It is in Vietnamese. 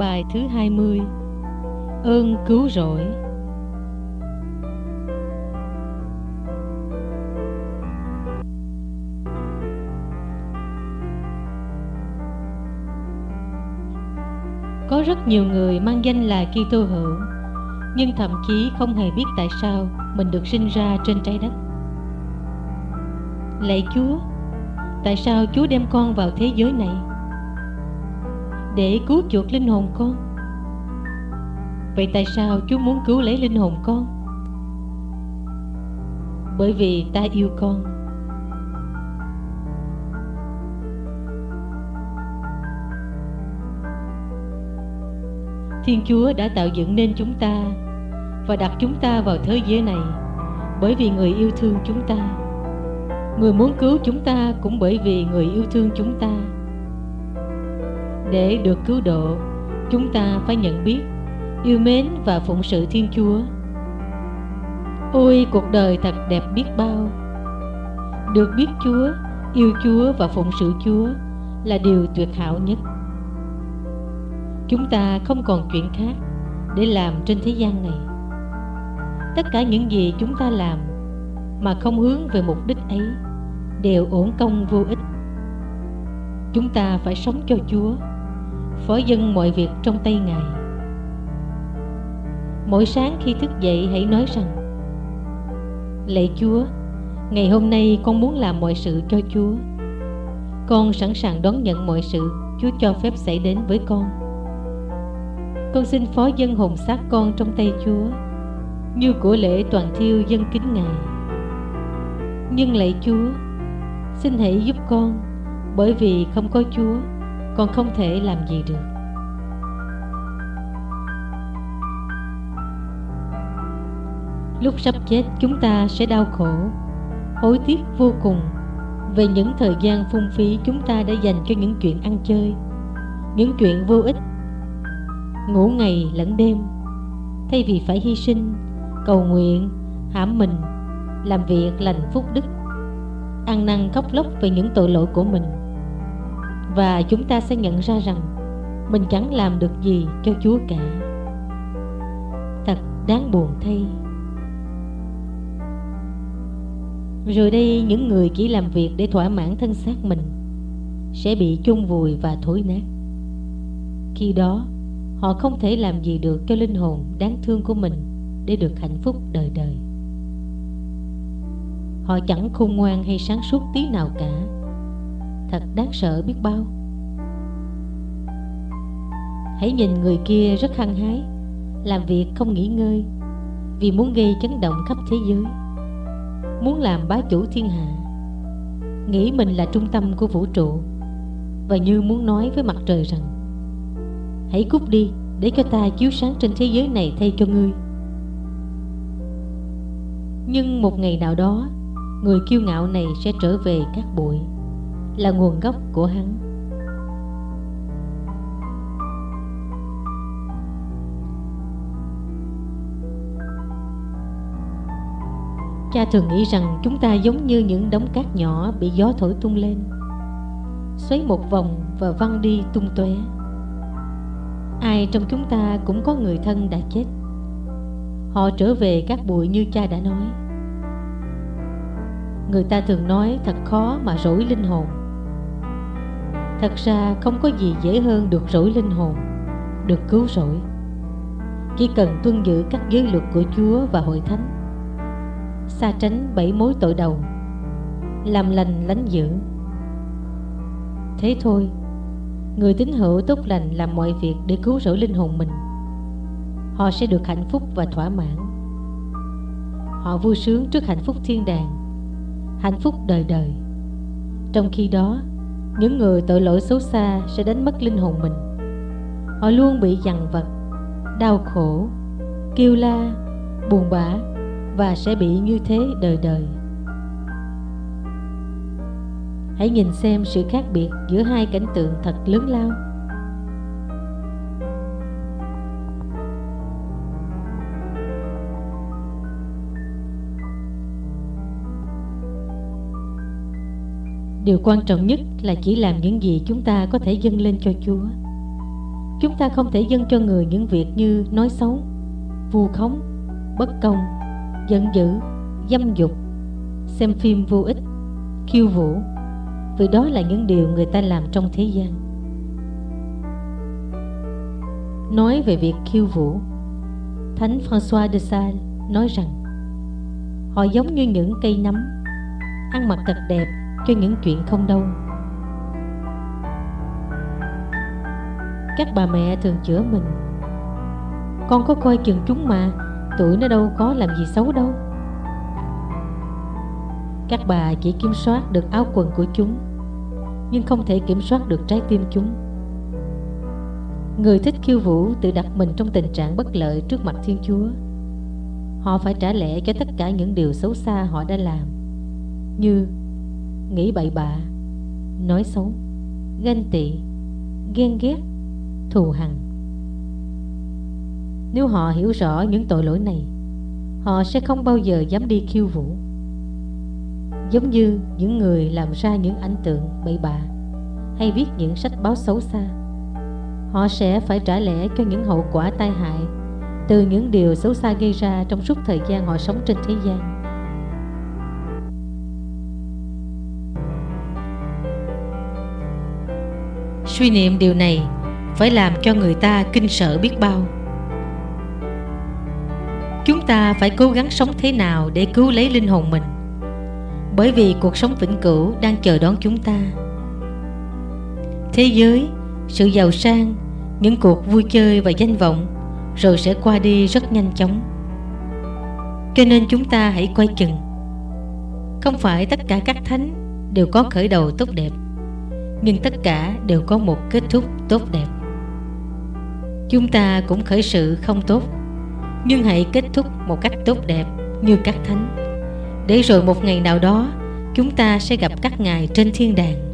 Bài thứ 20 Ơn cứu rỗi. Có rất nhiều người mang danh là Kitô hữu, Nhưng thậm chí không hề biết tại sao mình được sinh ra trên trái đất. Lạy Chúa, Tại sao Chúa đem con vào thế giới này? Để cứu chuộc linh hồn con Vậy tại sao Chúa muốn cứu lấy linh hồn con Bởi vì ta yêu con Thiên Chúa đã tạo dựng nên chúng ta và đặt chúng ta vào thế giới này bởi vì người yêu thương chúng ta. Người muốn cứu chúng ta cũng bởi vì người yêu thương chúng ta. Để được cứu độ, chúng ta phải nhận biết, yêu mến và phụng sự Thiên Chúa. Ôi cuộc đời thật đẹp biết bao. Được biết Chúa, yêu Chúa và phụng sự Chúa là điều tuyệt hảo nhất chúng ta không còn chuyện khác để làm trên thế gian này tất cả những gì chúng ta làm mà không hướng về mục đích ấy đều uổng công vô ích chúng ta phải sống cho chúa phó dân mọi việc trong tay ngài. Mỗi sáng khi thức dậy hãy nói rằng, lạy chúa, ngày hôm nay con muốn làm mọi sự cho chúa. Con sẵn sàng đón nhận mọi sự chúa cho phép xảy đến với con. Con xin phó dân hồn xác con trong tay Chúa, Như của lễ toàn thiêu dân kính Ngài. Nhưng lạy Chúa, Xin hãy giúp con, Bởi vì không có Chúa con không thể làm gì được. Lúc sắp chết, chúng ta sẽ đau khổ, Hối tiếc vô cùng Về những thời gian phung phí chúng ta đã dành cho những chuyện ăn chơi, Những chuyện vô ích, ngủ ngày lẫn đêm. Thay vì phải hy sinh, cầu nguyện, hãm mình, làm việc lành phúc đức, ăn năn khóc lóc về những tội lỗi của mình và chúng ta sẽ nhận ra rằng mình chẳng làm được gì cho chúa cả. Thật đáng buồn thay. Rồi đây, những người chỉ làm việc để thỏa mãn thân xác mình sẽ bị chôn vùi và thối nát. Khi đó, họ không thể làm gì được cho linh hồn đáng thương của mình để được hạnh phúc đời đời. Họ chẳng khôn ngoan hay sáng suốt tí nào cả thật đáng sợ biết bao. Hãy nhìn người kia rất hăng hái, làm việc không nghỉ ngơi vì muốn gây chấn động khắp thế giới, muốn làm bá chủ thiên hạ. Nghĩ mình là trung tâm của vũ trụ và như muốn nói với mặt trời rằng, Hãy cút đi để cho ta chiếu sáng trên thế giới này thay cho ngươi. Nhưng một ngày nào đó, Người kiêu ngạo này sẽ trở về các bụi. Là nguồn gốc của hắn. Cha thường nghĩ rằng chúng ta giống như những đống cát nhỏ bị gió thổi tung lên, Xoáy một vòng và văng đi tung tóe. Ai trong chúng ta cũng có người thân đã chết. Họ trở về các bụi như cha đã nói. Người ta thường nói thật khó mà rỗi linh hồn thật ra không có gì dễ hơn được rỗi linh hồn, được cứu rỗi. Chỉ cần tuân giữ các giới luật của chúa và hội thánh, xa tránh bảy mối tội đầu, làm lành lánh dữ. Thế thôi, người tín hữu tốt lành làm mọi việc để cứu rỗi linh hồn mình. Họ sẽ được hạnh phúc và thỏa mãn. Họ vui sướng trước hạnh phúc thiên đàng, hạnh phúc đời đời. Trong khi đó những người tội lỗi xấu xa sẽ đánh mất linh hồn mình họ luôn bị dằn vặt, đau khổ, kêu la, buồn bã và sẽ bị như thế đời đời Hãy nhìn xem sự khác biệt giữa hai cảnh tượng thật lớn lao. Điều quan trọng nhất là chỉ làm những gì chúng ta có thể dâng lên cho Chúa. chúng ta không thể dâng cho người những việc như nói xấu, vu khống, bất công, giận dữ, dâm dục, xem phim vô ích, khiêu vũ vì đó là những điều người ta làm trong thế gian nói về việc khiêu vũ, thánh françois de sales nói rằng, họ giống như những cây nấm, ăn mặc thật đẹp cho những chuyện không đâu. Các bà mẹ thường chữa mình. Con có coi chừng chúng mà, tuổi nó đâu có làm gì xấu đâu. Các bà chỉ kiểm soát được áo quần của chúng, nhưng không thể kiểm soát được trái tim chúng. Người thích khiêu vũ tự đặt mình trong tình trạng bất lợi trước mặt thiên chúa. Họ phải trả lẽ cho tất cả những điều xấu xa họ đã làm, như nghĩ bậy bạ, nói xấu ganh tị, ghen ghét, thù hằn. Nếu họ hiểu rõ những tội lỗi này, họ sẽ không bao giờ dám đi khiêu vũ. Giống như những người làm ra những ảnh tượng bậy bạ hay viết những sách báo xấu xa, họ sẽ phải trả lẽ cho những hậu quả tai hại từ những điều xấu xa gây ra trong suốt thời gian họ sống trên thế gian. Suy niệm điều này phải làm cho người ta kinh sợ biết bao. Chúng ta phải cố gắng sống thế nào để cứu lấy linh hồn mình. Bởi vì cuộc sống vĩnh cửu đang chờ đón chúng ta. Thế giới, sự giàu sang, những cuộc vui chơi và danh vọng rồi sẽ qua đi rất nhanh chóng. Cho nên chúng ta hãy quay chừng. Không phải tất cả các thánh đều có khởi đầu tốt đẹp nhưng tất cả đều có một kết thúc tốt đẹp. Chúng ta cũng khởi sự không tốt, nhưng hãy kết thúc một cách tốt đẹp như các thánh. Để rồi một ngày nào đó, chúng ta sẽ gặp các ngài trên thiên đàng.